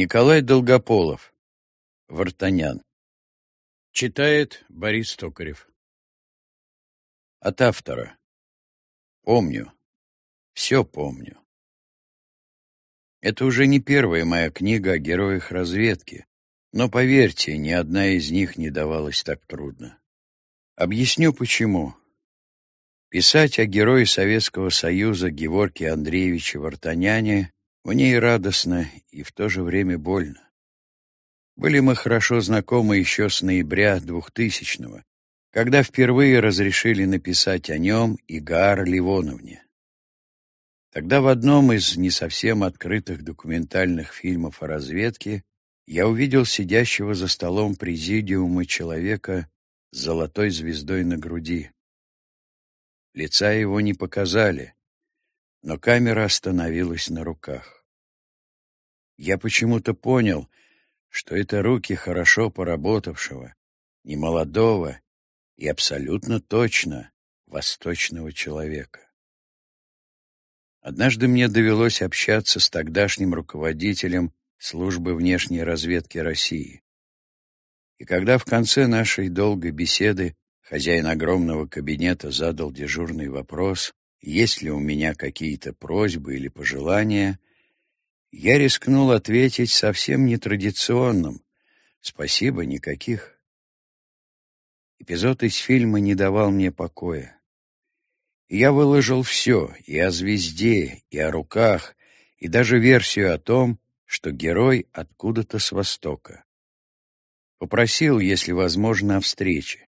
Николай Долгополов. Вартанян. Читает Борис Токарев. От автора. Помню. Все помню. Это уже не первая моя книга о героях разведки, но, поверьте, ни одна из них не давалась так трудно. Объясню, почему. Писать о герое Советского Союза Геворке Андреевиче Вартаняне мне и радостно, и в то же время больно. Были мы хорошо знакомы еще с ноября 2000-го, когда впервые разрешили написать о нем и Гаар Ливоновне. Тогда в одном из не совсем открытых документальных фильмов о разведке я увидел сидящего за столом президиума человека с золотой звездой на груди. Лица его не показали, но камера остановилась на руках. Я почему-то понял, что это руки хорошо поработавшего, немолодого и абсолютно точно восточного человека. Однажды мне довелось общаться с тогдашним руководителем службы внешней разведки России. И когда в конце нашей долгой беседы хозяин огромного кабинета задал дежурный вопрос, есть ли у меня какие-то просьбы или пожелания, я рискнул ответить совсем нетрадиционным. Спасибо, никаких. Эпизод из фильма не давал мне покоя. Я выложил все, и о звезде, и о руках, и даже версию о том, что герой откуда-то с востока. Попросил, если возможно, о встрече.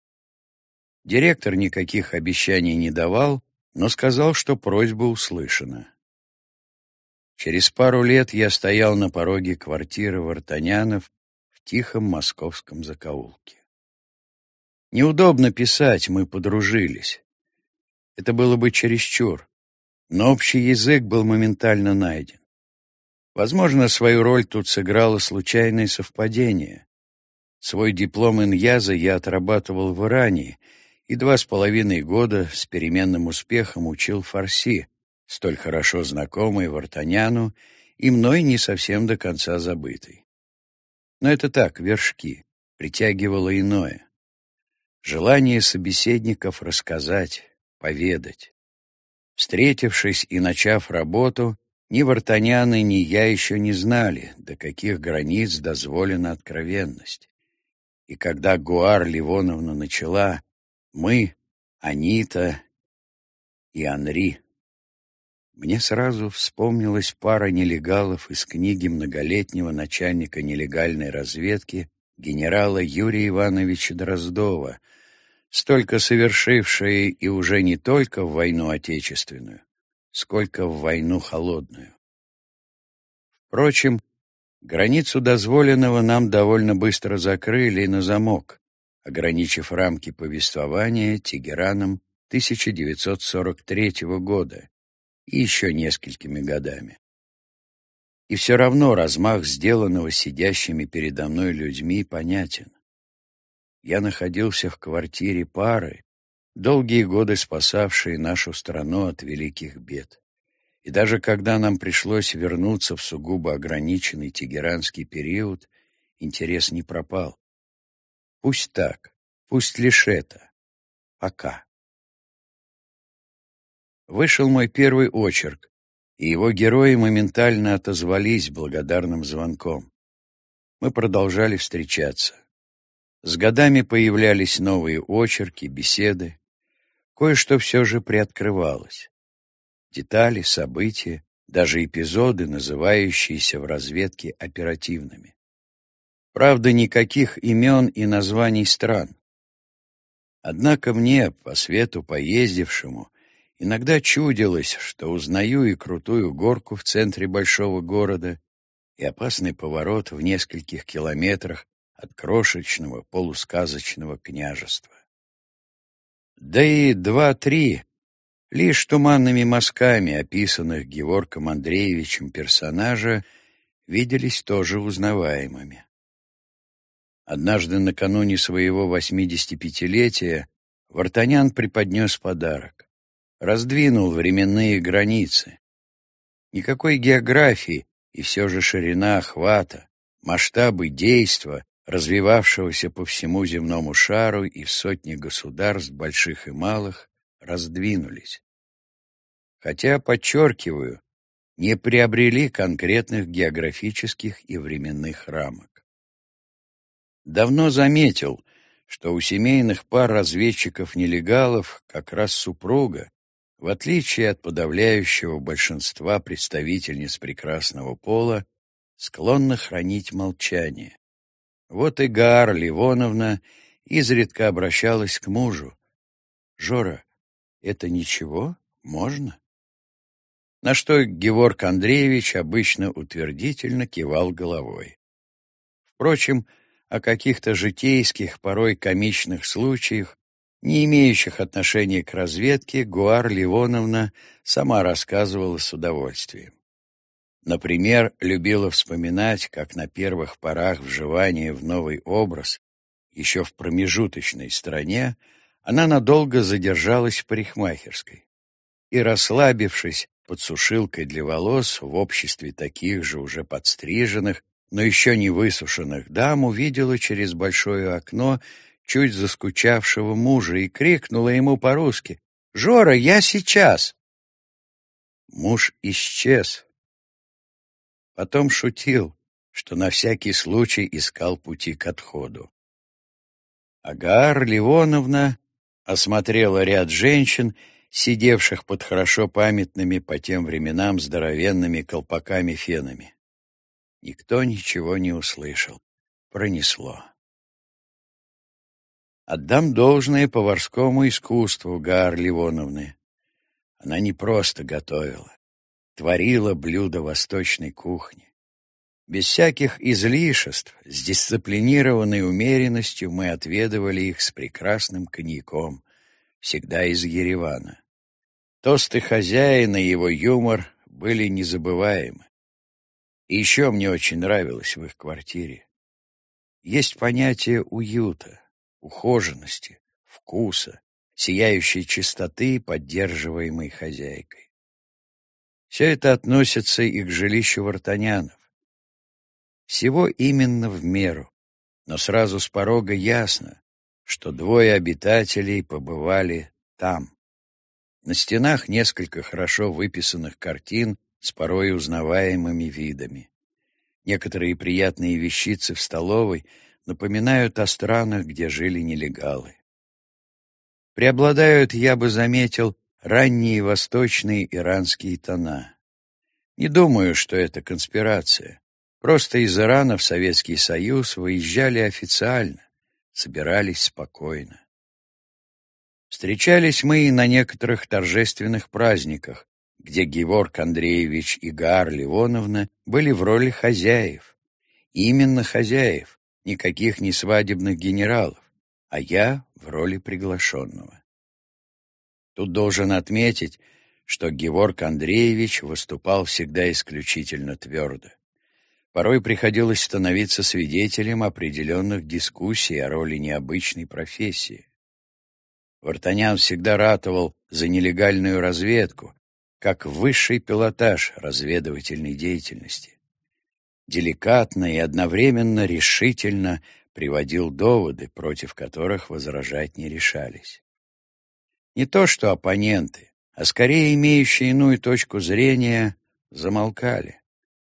Директор никаких обещаний не давал, но сказал, что просьба услышана. Через пару лет я стоял на пороге квартиры Вартанянов в тихом московском закоулке. Неудобно писать, мы подружились. Это было бы чересчур, но общий язык был моментально найден. Возможно, свою роль тут сыграло случайное совпадение. Свой диплом иньяза я отрабатывал в Иране и два с половиной года с переменным успехом учил фарси, столь хорошо знакомый Вартаняну и мной не совсем до конца забытый. Но это так, вершки, притягивало иное. Желание собеседников рассказать, поведать. Встретившись и начав работу, ни Вартаняны, ни я еще не знали, до каких границ дозволена откровенность. И когда Гуар Ливоновна начала, мы, Анита и Анри мне сразу вспомнилась пара нелегалов из книги многолетнего начальника нелегальной разведки генерала Юрия Ивановича Дроздова, столько совершившие и уже не только в войну Отечественную, сколько в войну Холодную. Впрочем, границу дозволенного нам довольно быстро закрыли на замок, ограничив рамки повествования Тегераном 1943 года, и еще несколькими годами. И все равно размах сделанного сидящими передо мной людьми понятен. Я находился в квартире пары, долгие годы спасавшей нашу страну от великих бед. И даже когда нам пришлось вернуться в сугубо ограниченный тегеранский период, интерес не пропал. Пусть так, пусть лишь это. Пока вышел мой первый очерк, и его герои моментально отозвались благодарным звонком. Мы продолжали встречаться. С годами появлялись новые очерки, беседы. Кое-что все же приоткрывалось. Детали, события, даже эпизоды, называющиеся в разведке оперативными. Правда, никаких имен и названий стран. Однако мне, по свету поездившему, Иногда чудилось, что узнаю и крутую горку в центре большого города, и опасный поворот в нескольких километрах от крошечного полусказочного княжества. Да и два-три, лишь туманными мазками описанных Геворком Андреевичем персонажа, виделись тоже узнаваемыми. Однажды накануне своего 85-летия Вартанян преподнес подарок раздвинул временные границы. Никакой географии, и все же ширина охвата, масштабы действа, развивавшегося по всему земному шару и в сотни государств, больших и малых, раздвинулись. Хотя, подчеркиваю, не приобрели конкретных географических и временных рамок. Давно заметил, что у семейных пар разведчиков-нелегалов как раз супруга, в отличие от подавляющего большинства представительниц прекрасного пола, склонна хранить молчание. Вот и Гар Ливоновна изредка обращалась к мужу. «Жора, это ничего? Можно?» На что Геворг Андреевич обычно утвердительно кивал головой. Впрочем, о каких-то житейских, порой комичных случаях, не имеющих отношения к разведке, Гуар Ливоновна сама рассказывала с удовольствием. Например, любила вспоминать, как на первых порах вживания в новый образ, еще в промежуточной стране, она надолго задержалась в парикмахерской. И, расслабившись под сушилкой для волос в обществе таких же уже подстриженных, но еще не высушенных дам, увидела через большое окно чуть заскучавшего мужа и крикнула ему по-русски «Жора, я сейчас!» Муж исчез, Потом шутил, что на всякий случай искал пути к отходу. Агар Ливоновна осмотрела ряд женщин, сидевших под хорошо памятными по тем временам здоровенными колпаками-фенами. Никто ничего не услышал. Пронесло. Отдам должное поварскому искусству Гар Ливоновны. Она не просто готовила творила блюда восточной кухни. Без всяких излишеств, с дисциплинированной умеренностью мы отведывали их с прекрасным коньяком, всегда из Еревана. Тосты хозяина и его юмор были незабываемы. И еще мне очень нравилось в их квартире. Есть понятие уюта, ухоженности, вкуса, сияющей чистоты, поддерживаемой хозяйкой. Все это относится и к жилищу вартанянов. Всего именно в меру, но сразу с порога ясно, что двое обитателей побывали там. На стенах несколько хорошо выписанных картин с порой узнаваемыми видами. Некоторые приятные вещицы в столовой напоминают о странах, где жили нелегалы. Преобладают, я бы заметил, ранние восточные иранские тона. Не думаю, что это конспирация. Просто из Ирана в Советский Союз выезжали официально, собирались спокойно. Встречались мы и на некоторых торжественных праздниках, где Геворг Андреевич и Гаар Ливоновна были в роли хозяев. Именно хозяев, никаких не свадебных генералов, а я в роли приглашенного. Тут должен отметить, что Геворг Андреевич выступал всегда исключительно твердо. Порой приходилось становиться свидетелем определенных дискуссий о роли необычной профессии. Вартанян всегда ратовал за нелегальную разведку, как высший пилотаж разведывательной деятельности. Деликатно и одновременно решительно приводил доводы, против которых возражать не решались. Не то что оппоненты, а скорее имеющие иную точку зрения, замолкали.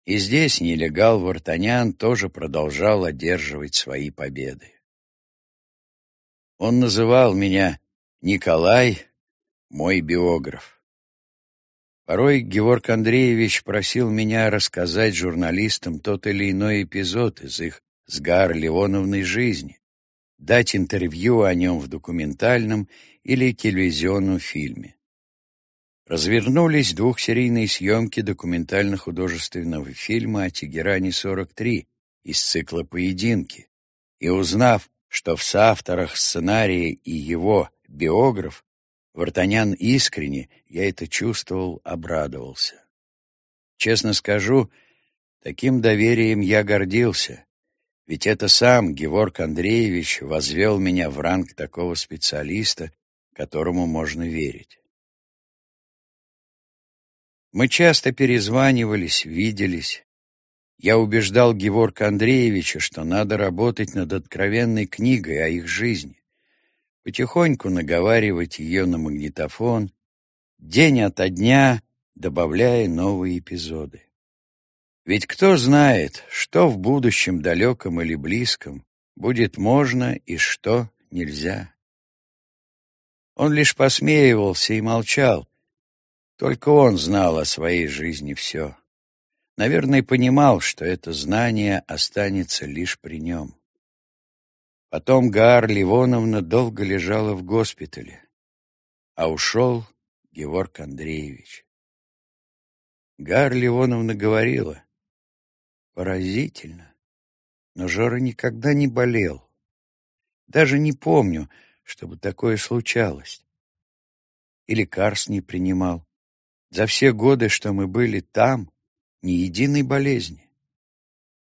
И здесь нелегал Вартанян тоже продолжал одерживать свои победы. Он называл меня Николай, мой биограф. Порой Георг Андреевич просил меня рассказать журналистам тот или иной эпизод из их с Гар Леоновной жизни, дать интервью о нем в документальном или телевизионном фильме. Развернулись двухсерийные съемки документально-художественного фильма о Тегеране-43 из цикла «Поединки», и узнав, что в соавторах сценария и его биограф, Вартанян искренне, я это чувствовал, обрадовался. Честно скажу, таким доверием я гордился, ведь это сам Геворг Андреевич возвел меня в ранг такого специалиста, которому можно верить. Мы часто перезванивались, виделись. Я убеждал Геворка Андреевича, что надо работать над откровенной книгой о их жизни, потихоньку наговаривать ее на магнитофон, день ото дня добавляя новые эпизоды. Ведь кто знает, что в будущем далеком или близком будет можно и что нельзя. Он лишь посмеивался и молчал. Только он знал о своей жизни все. Наверное, понимал, что это знание останется лишь при нем. Потом Гаар Ливоновна долго лежала в госпитале, а ушел Георг Андреевич. Гаар Ливоновна говорила, поразительно, но Жора никогда не болел. Даже не помню, чтобы такое случалось. И лекарств не принимал. За все годы, что мы были там, ни единой болезни.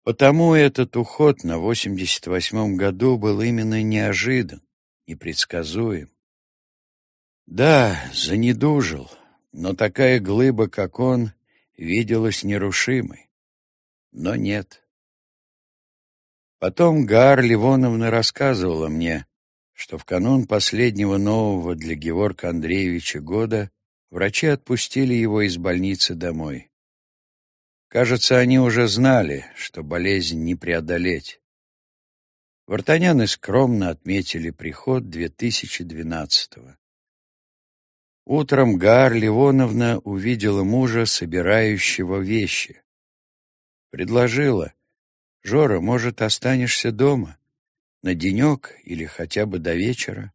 Потому этот уход на 88-м году был именно неожидан, непредсказуем. Да, занедужил, но такая глыба, как он, виделась нерушимой. Но нет. Потом Гаар Ливоновна рассказывала мне, что в канун последнего нового для Георга Андреевича года врачи отпустили его из больницы домой. Кажется, они уже знали, что болезнь не преодолеть. Вартаняны скромно отметили приход 2012-го. Утром Гаар Ливоновна увидела мужа, собирающего вещи. Предложила, «Жора, может, останешься дома?» На денек или хотя бы до вечера?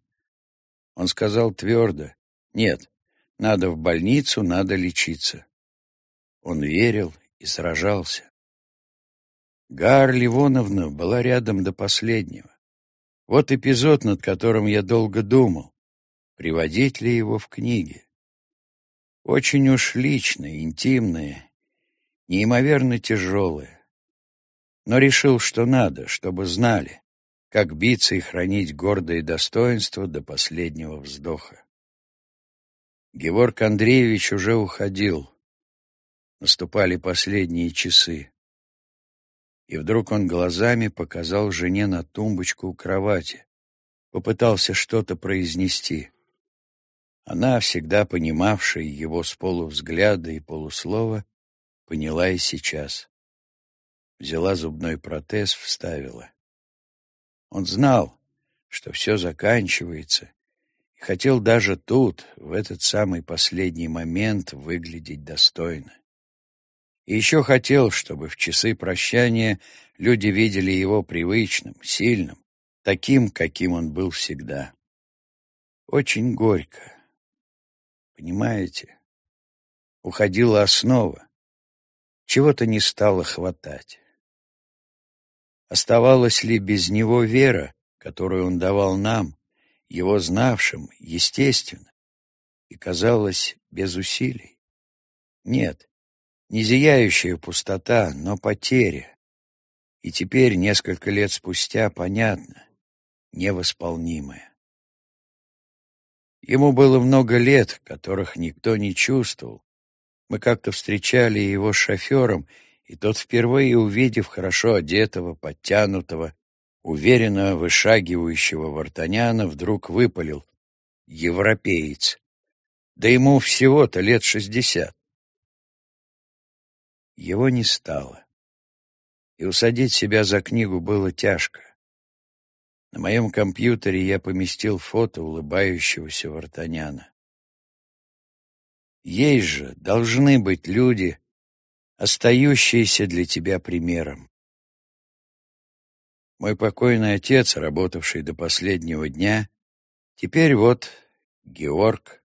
Он сказал твердо, нет, надо в больницу, надо лечиться. Он верил и сражался. Гар Ливоновна была рядом до последнего. Вот эпизод, над которым я долго думал. Приводить ли его в книге? Очень уж личное, интимное, неимоверно тяжелое. Но решил, что надо, чтобы знали как биться и хранить гордое достоинство до последнего вздоха. Георг Андреевич уже уходил. Наступали последние часы. И вдруг он глазами показал жене на тумбочку у кровати. Попытался что-то произнести. Она, всегда понимавшая его с полувзгляда и полуслова, поняла и сейчас. Взяла зубной протез, вставила. Он знал, что все заканчивается, и хотел даже тут, в этот самый последний момент, выглядеть достойно. И еще хотел, чтобы в часы прощания люди видели его привычным, сильным, таким, каким он был всегда. Очень горько. Понимаете? Уходила основа. Чего-то не стало хватать. Оставалась ли без него вера, которую он давал нам, его знавшим, естественно, и казалось без усилий? Нет, не зияющая пустота, но потеря. И теперь, несколько лет спустя, понятно, невосполнимая. Ему было много лет, которых никто не чувствовал. Мы как-то встречали его с шофером, и тот, впервые увидев хорошо одетого, подтянутого, уверенно вышагивающего Вартаняна, вдруг выпалил «Европеец!» Да ему всего-то лет шестьдесят. Его не стало, и усадить себя за книгу было тяжко. На моем компьютере я поместил фото улыбающегося Вартаняна. Есть же должны быть люди, остающиеся для тебя примером. Мой покойный отец, работавший до последнего дня, теперь вот Георг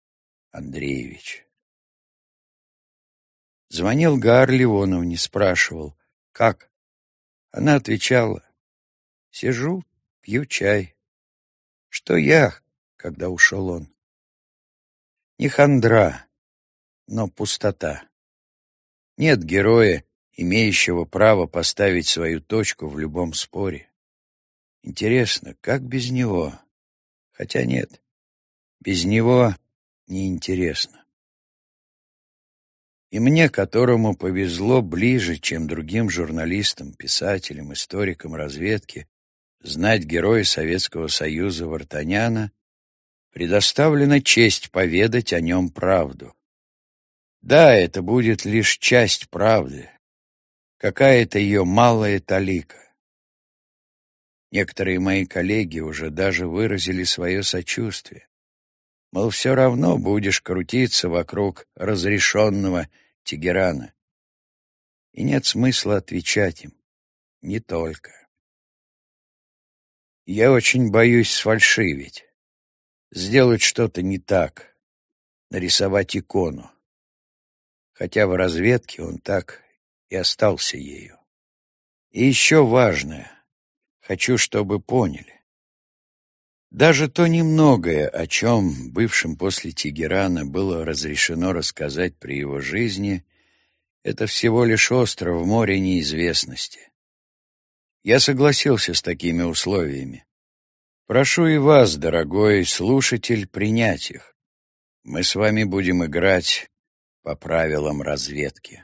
Андреевич. Звонил Гаар Ливоновне, спрашивал, как? Она отвечала, сижу, пью чай. Что я, когда ушел он? Не хандра, но пустота. Нет героя, имеющего право поставить свою точку в любом споре. Интересно, как без него? Хотя нет, без него неинтересно. И мне, которому повезло ближе, чем другим журналистам, писателям, историкам разведки, знать героя Советского Союза Вартаняна, предоставлена честь поведать о нем правду. Да, это будет лишь часть правды, какая-то ее малая талика. Некоторые мои коллеги уже даже выразили свое сочувствие. Мол, все равно будешь крутиться вокруг разрешенного Тегерана. И нет смысла отвечать им. Не только. Я очень боюсь сфальшивить, сделать что-то не так, нарисовать икону хотя в разведке он так и остался ею. И еще важное, хочу, чтобы поняли. Даже то немногое, о чем бывшим после Тегерана было разрешено рассказать при его жизни, это всего лишь остров в море неизвестности. Я согласился с такими условиями. Прошу и вас, дорогой слушатель, принять их. Мы с вами будем играть по правилам разведки.